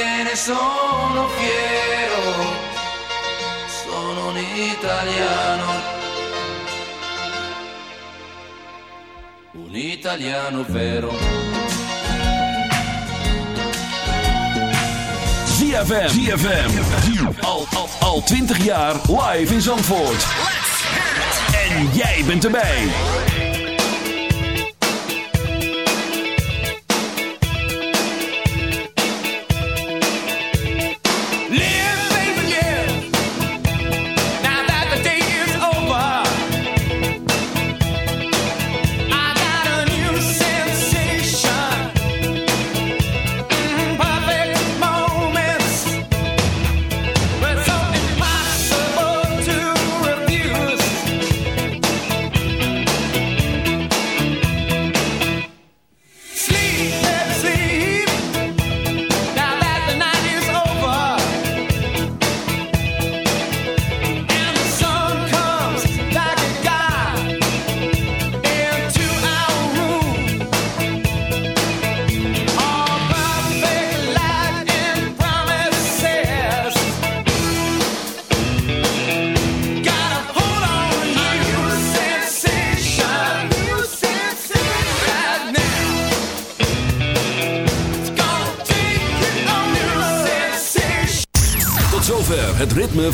perché ne sono fiero, sono un italiano. Un italiano vero. ZFM. ZFM. Al, al, al 20 jaar live in Zandvoort. En jij bent erbij.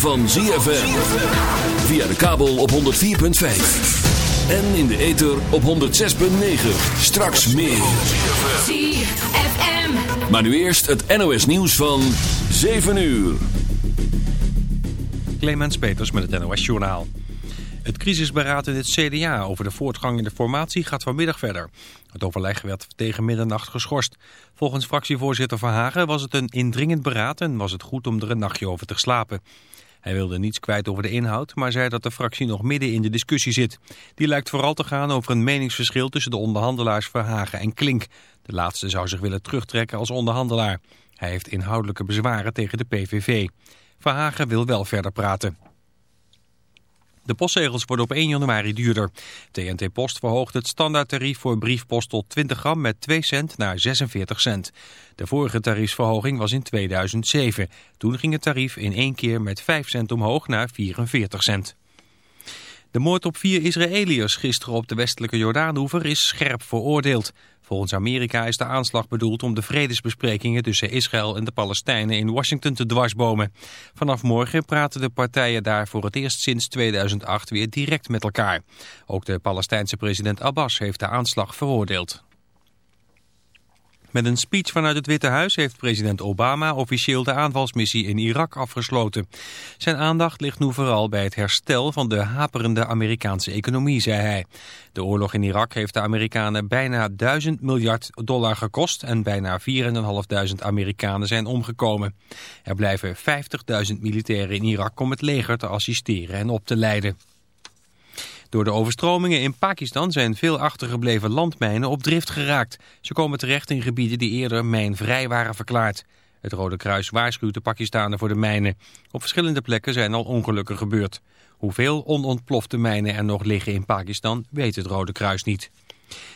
Van ZFM. Via de kabel op 104.5. En in de ether op 106.9. Straks meer. ZFM. Maar nu eerst het NOS nieuws van 7 uur. Clemens Peters met het NOS Journaal. Het crisisberaad in het CDA over de voortgang in de formatie gaat vanmiddag verder. Het overleg werd tegen middernacht geschorst. Volgens fractievoorzitter Verhagen was het een indringend beraad en was het goed om er een nachtje over te slapen. Hij wilde niets kwijt over de inhoud, maar zei dat de fractie nog midden in de discussie zit. Die lijkt vooral te gaan over een meningsverschil tussen de onderhandelaars Verhagen en Klink. De laatste zou zich willen terugtrekken als onderhandelaar. Hij heeft inhoudelijke bezwaren tegen de PVV. Verhagen wil wel verder praten. De postzegels worden op 1 januari duurder. TNT Post verhoogt het standaardtarief voor briefpost tot 20 gram met 2 cent naar 46 cent. De vorige tariefsverhoging was in 2007. Toen ging het tarief in één keer met 5 cent omhoog naar 44 cent. De moord op vier Israëliërs gisteren op de westelijke Jordaanoever is scherp veroordeeld. Volgens Amerika is de aanslag bedoeld om de vredesbesprekingen tussen Israël en de Palestijnen in Washington te dwarsbomen. Vanaf morgen praten de partijen daar voor het eerst sinds 2008 weer direct met elkaar. Ook de Palestijnse president Abbas heeft de aanslag veroordeeld. Met een speech vanuit het Witte Huis heeft president Obama officieel de aanvalsmissie in Irak afgesloten. Zijn aandacht ligt nu vooral bij het herstel van de haperende Amerikaanse economie, zei hij. De oorlog in Irak heeft de Amerikanen bijna 1000 miljard dollar gekost en bijna 4.500 Amerikanen zijn omgekomen. Er blijven 50.000 militairen in Irak om het leger te assisteren en op te leiden. Door de overstromingen in Pakistan zijn veel achtergebleven landmijnen op drift geraakt. Ze komen terecht in gebieden die eerder mijnvrij waren verklaard. Het Rode Kruis waarschuwt de Pakistanen voor de mijnen. Op verschillende plekken zijn al ongelukken gebeurd. Hoeveel onontplofte mijnen er nog liggen in Pakistan weet het Rode Kruis niet.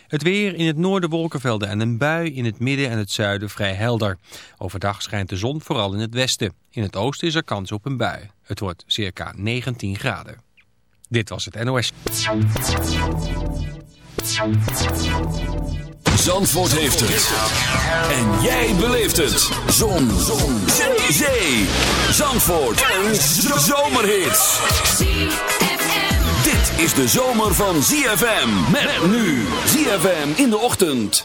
Het weer in het noorden wolkenvelden en een bui in het midden en het zuiden vrij helder. Overdag schijnt de zon vooral in het westen. In het oosten is er kans op een bui. Het wordt circa 19 graden. Dit was het NOS. Zandvoort heeft het. En jij beleeft het. Zon. Zon. Zee. Zandvoort. Een zomerhit. Dit is de zomer van ZFM. Met nu. ZFM in de ochtend.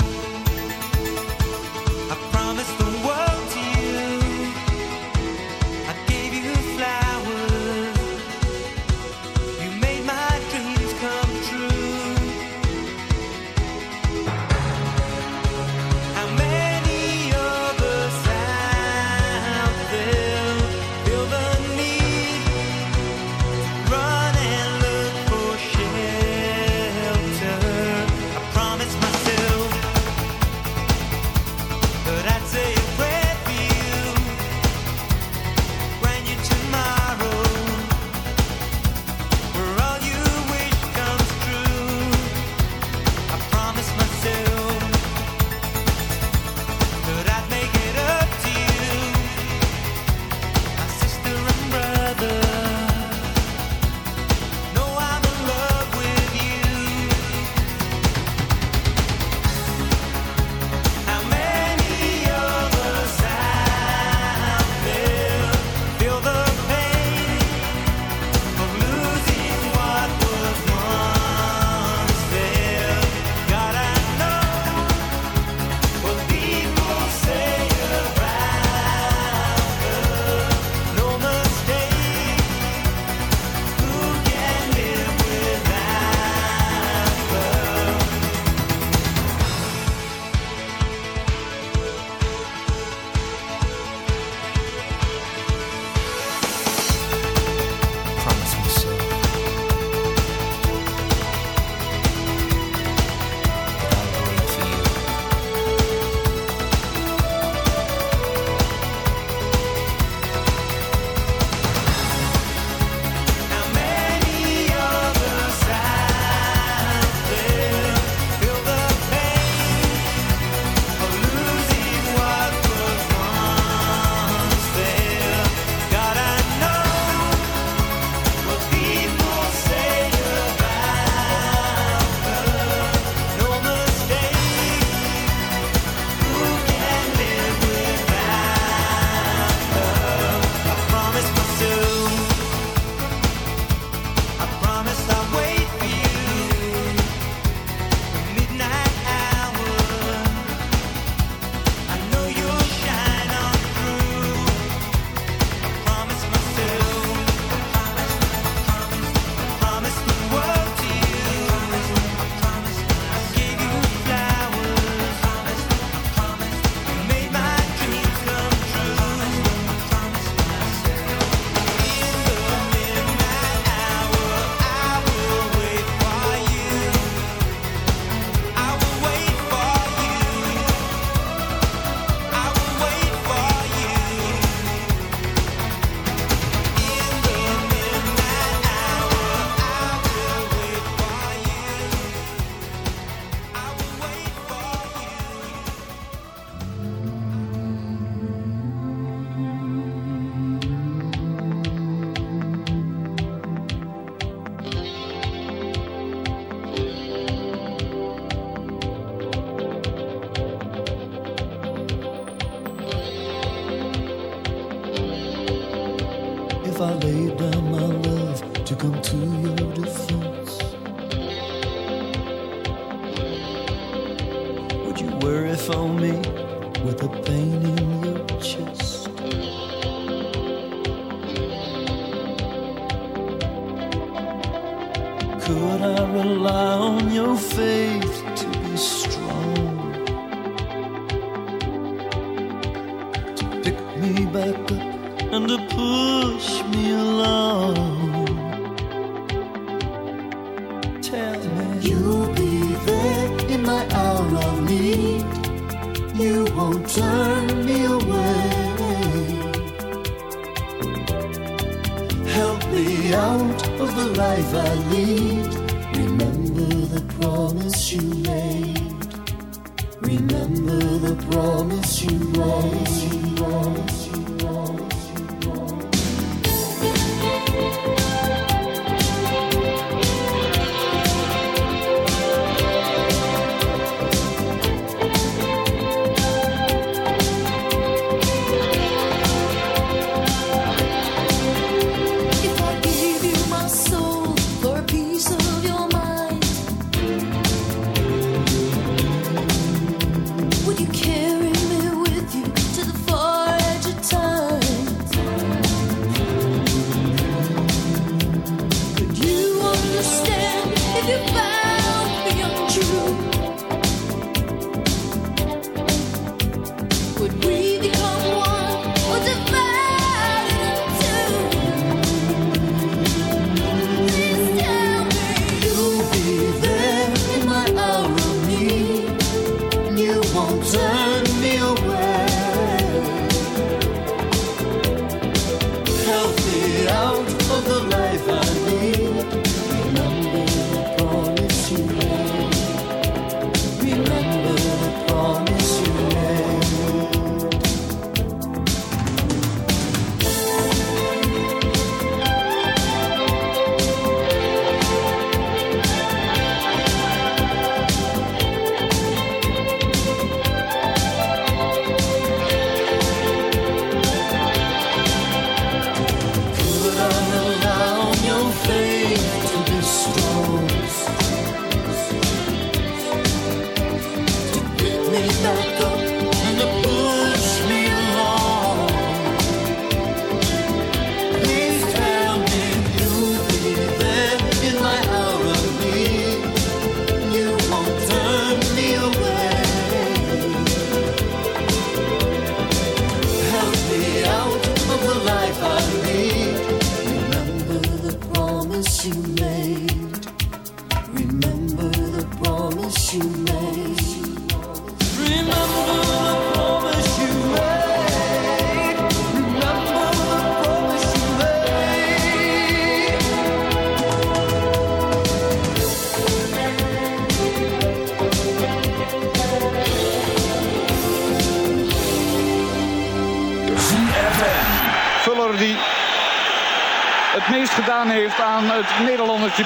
you.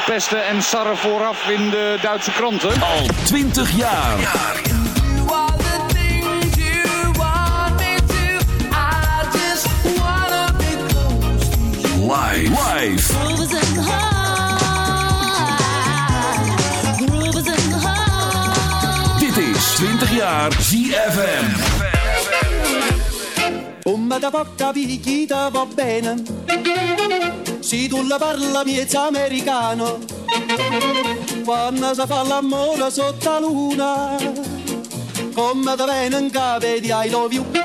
pesten en sarren vooraf in de Duitse kranten. Al 20 jaar. Live. Dit is 20 jaar ZFM. Om da va bene. Se tu la parla miezza americano, quando si fa l'amore sotto la luna, come te vengono in capo di I.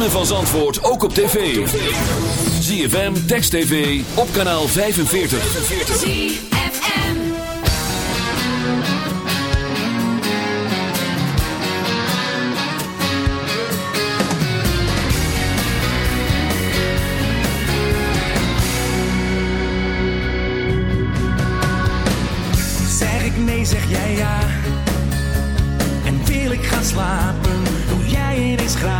ritme van Zandvoort ook op tv. ZFM, Text TV, op kanaal 45. ZFM Zeg ik nee, zeg jij ja. En wil ik gaan slapen, doe jij ineens graag.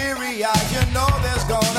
Syria, you know there's gonna be.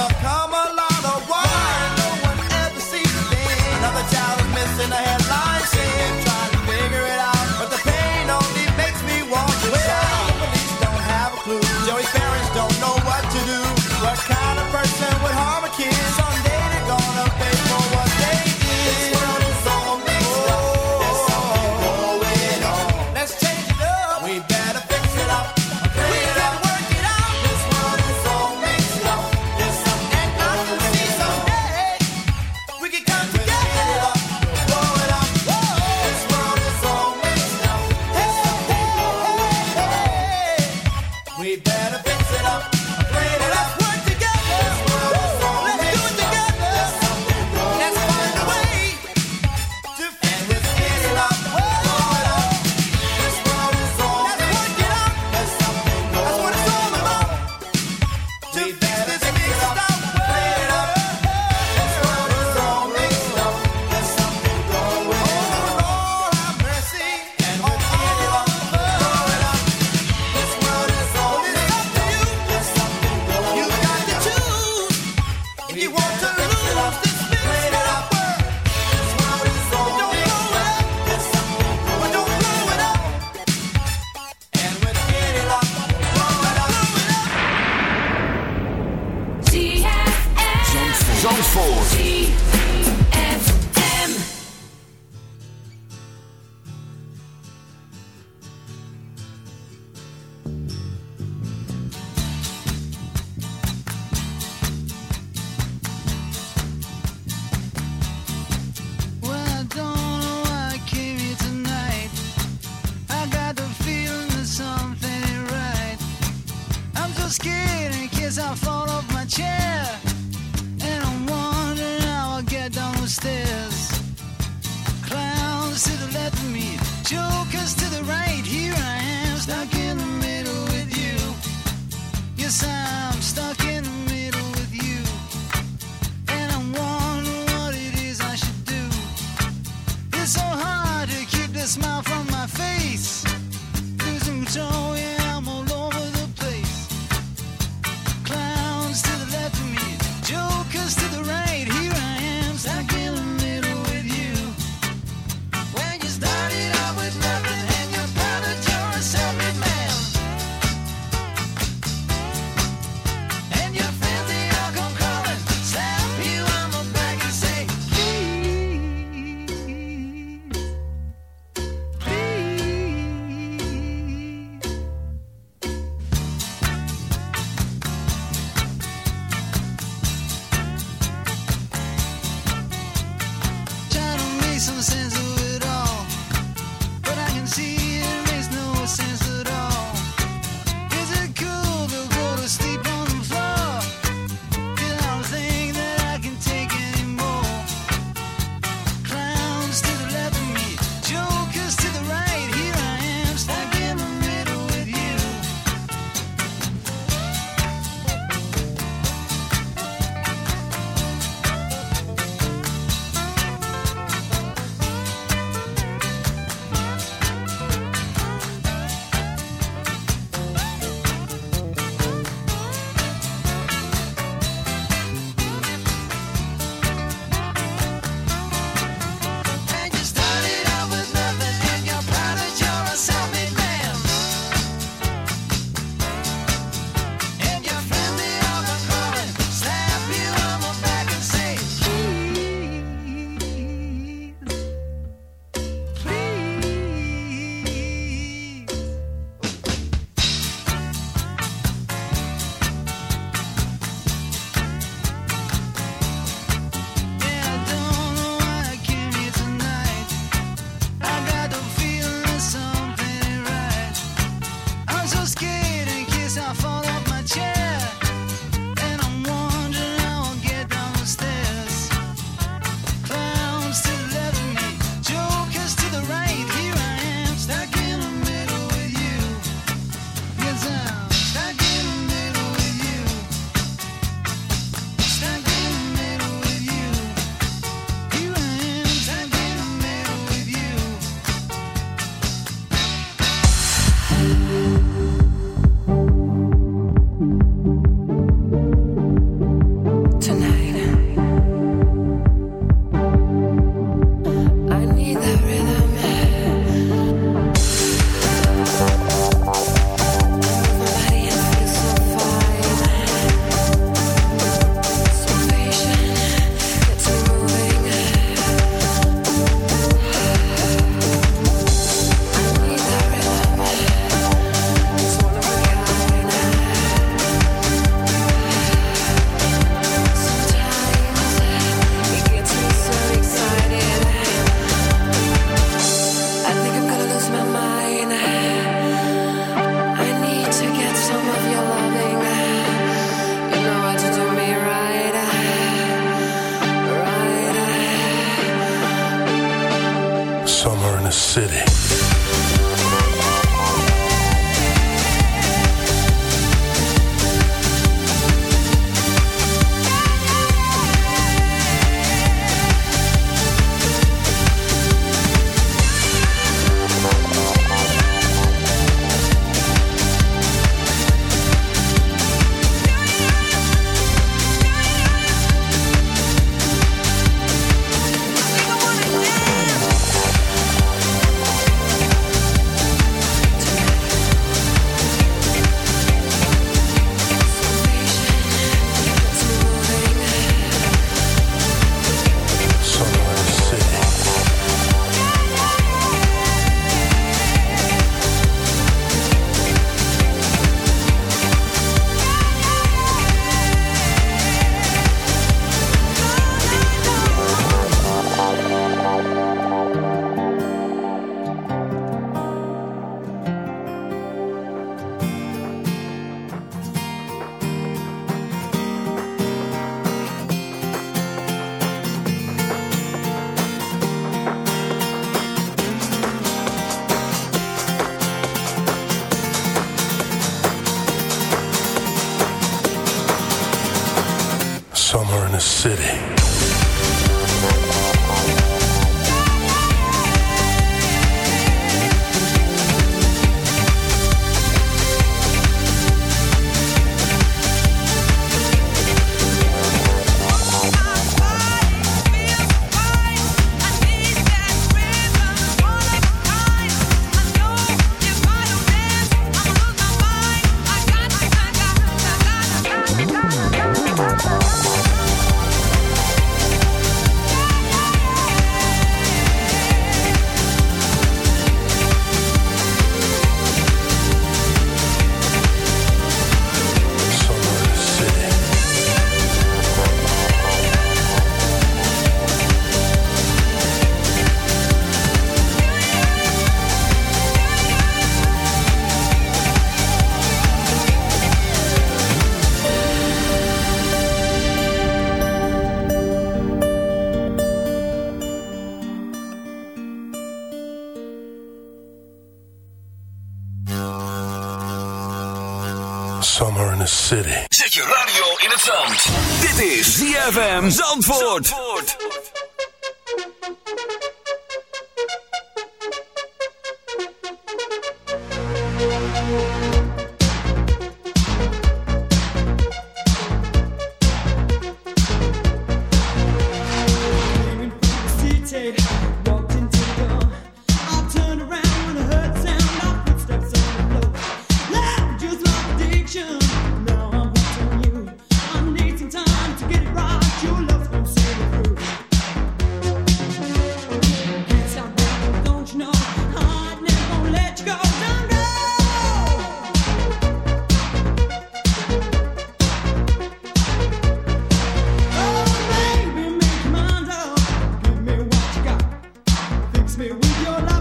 You're not